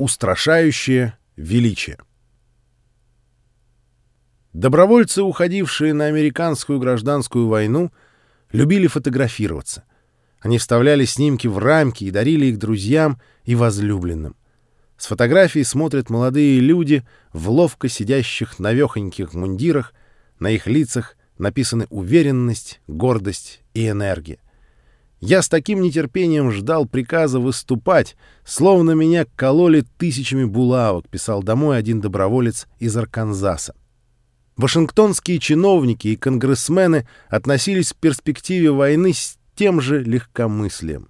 Устрашающее величие. Добровольцы, уходившие на американскую гражданскую войну, любили фотографироваться. Они вставляли снимки в рамки и дарили их друзьям и возлюбленным. С фотографий смотрят молодые люди в ловко сидящих навехоньких мундирах, на их лицах написаны уверенность, гордость и энергия. Я с таким нетерпением ждал приказа выступать, словно меня кололи тысячами булавок, писал домой один доброволец из Арканзаса. Вашингтонские чиновники и конгрессмены относились к перспективе войны с тем же легкомыслием.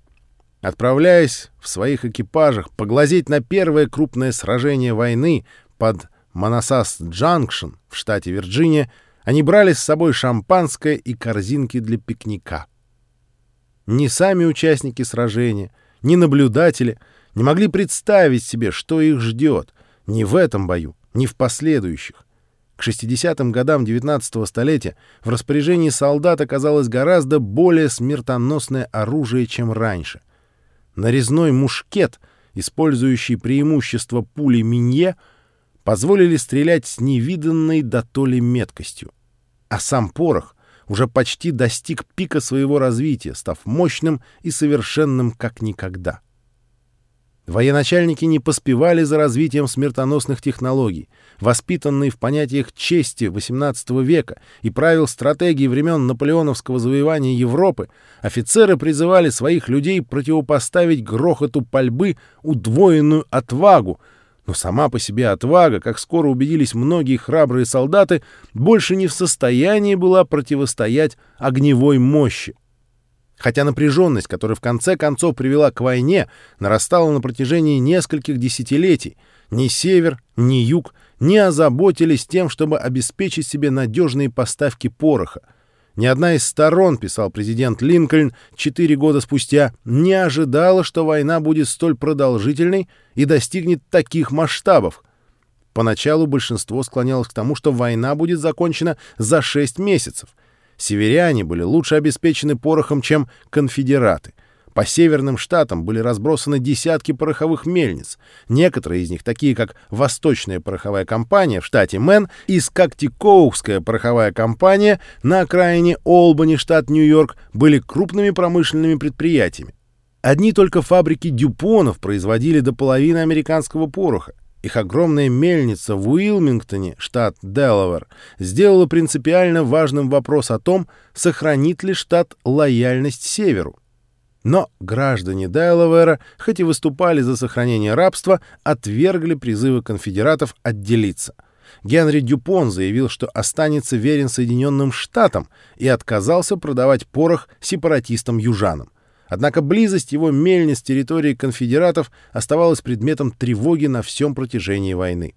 Отправляясь в своих экипажах поглазеть на первое крупное сражение войны под Манасас-Джанкшн в штате Вирджиния, они брали с собой шампанское и корзинки для пикника. Ни сами участники сражения, ни наблюдатели не могли представить себе, что их ждет ни в этом бою, ни в последующих. К 60-м годам 19-го столетия в распоряжении солдат оказалось гораздо более смертоносное оружие, чем раньше. Нарезной мушкет, использующий преимущество пули Минье, позволили стрелять с невиданной дотоле меткостью. А сам порох уже почти достиг пика своего развития, став мощным и совершенным как никогда. Военачальники не поспевали за развитием смертоносных технологий, воспитанные в понятиях чести XVIII века и правил стратегии времен наполеоновского завоевания Европы, офицеры призывали своих людей противопоставить грохоту пальбы удвоенную отвагу, но сама по себе отвага, как скоро убедились многие храбрые солдаты, больше не в состоянии была противостоять огневой мощи. Хотя напряженность, которая в конце концов привела к войне, нарастала на протяжении нескольких десятилетий, ни север, ни юг не озаботились тем, чтобы обеспечить себе надежные поставки пороха — ни одна из сторон, писал президент Линкольн четыре года спустя, не ожидала, что война будет столь продолжительной и достигнет таких масштабов. Поначалу большинство склонялось к тому, что война будет закончена за шесть месяцев. Северяне были лучше обеспечены порохом, чем конфедераты — по северным штатам были разбросаны десятки пороховых мельниц. Некоторые из них, такие как Восточная пороховая компания в штате Мэн и Скактикоукская пороховая компания на окраине Олбани, штат Нью-Йорк, были крупными промышленными предприятиями. Одни только фабрики Дюпонов производили до половины американского пороха. Их огромная мельница в Уилмингтоне, штат Делавер, сделала принципиально важным вопрос о том, сохранит ли штат лояльность Северу. Но граждане Делавера, хоть и выступали за сохранение рабства, отвергли призывы конфедератов отделиться. Генри Дюпон заявил, что останется верен Соединенным Штатам и отказался продавать порох сепаратистам-южанам. Однако близость его мельниц с территории конфедератов оставалась предметом тревоги на всем протяжении войны.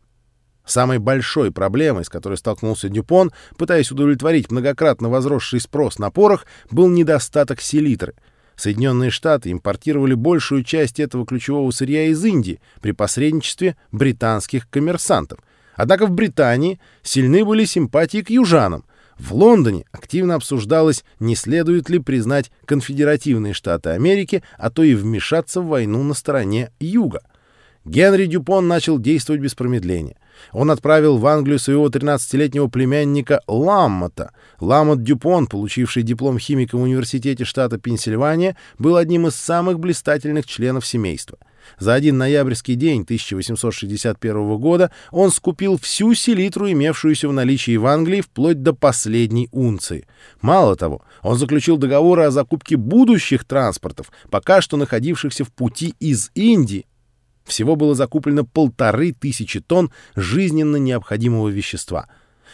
Самой большой проблемой, с которой столкнулся Дюпон, пытаясь удовлетворить многократно возросший спрос на порох, был недостаток селитры — Соединенные Штаты импортировали большую часть этого ключевого сырья из Индии при посредничестве британских коммерсантов. Однако в Британии сильны были симпатии к южанам. В Лондоне активно обсуждалось, не следует ли признать конфедеративные Штаты Америки, а то и вмешаться в войну на стороне Юга. Генри Дюпон начал действовать без промедления. Он отправил в Англию своего 13-летнего племянника Ламмота. Ламот Дюпон, получивший диплом химика в университете штата Пенсильвания, был одним из самых блистательных членов семейства. За один ноябрьский день 1861 года он скупил всю селитру, имевшуюся в наличии в Англии, вплоть до последней унции. Мало того, он заключил договоры о закупке будущих транспортов, пока что находившихся в пути из Индии, всего было закуплено полторы тысячи тонн жизненно необходимого вещества.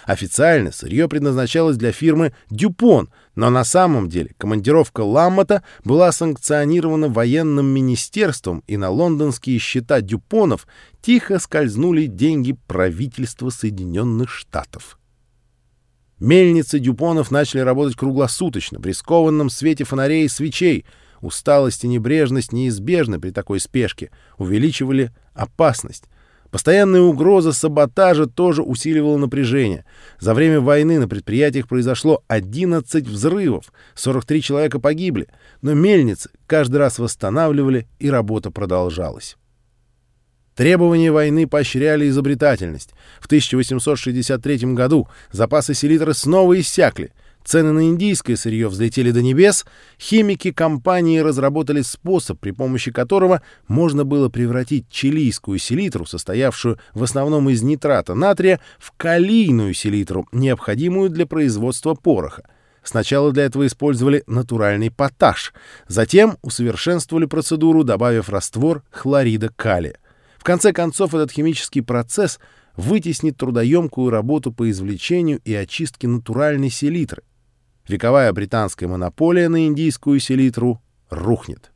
Официально сырье предназначалось для фирмы «Дюпон», но на самом деле командировка Ламмота была санкционирована военным министерством, и на лондонские счета Дюпонов тихо скользнули деньги правительства Соединенных Штатов. Мельницы Дюпонов начали работать круглосуточно, при скованном свете фонарей и свечей — Усталость и небрежность неизбежны при такой спешке, увеличивали опасность. Постоянная угроза саботажа тоже усиливала напряжение. За время войны на предприятиях произошло 11 взрывов, 43 человека погибли, но мельницы каждый раз восстанавливали, и работа продолжалась. Требования войны поощряли изобретательность. В 1863 году запасы селитры снова иссякли. Цены на индийское сырье взлетели до небес. Химики компании разработали способ, при помощи которого можно было превратить чилийскую селитру, состоявшую в основном из нитрата натрия, в калийную селитру, необходимую для производства пороха. Сначала для этого использовали натуральный поташ, затем усовершенствовали процедуру, добавив раствор хлорида калия. В конце концов, этот химический процесс вытеснит трудоемкую работу по извлечению и очистке натуральной селитры. Вековая британская монополия на индийскую селитру рухнет.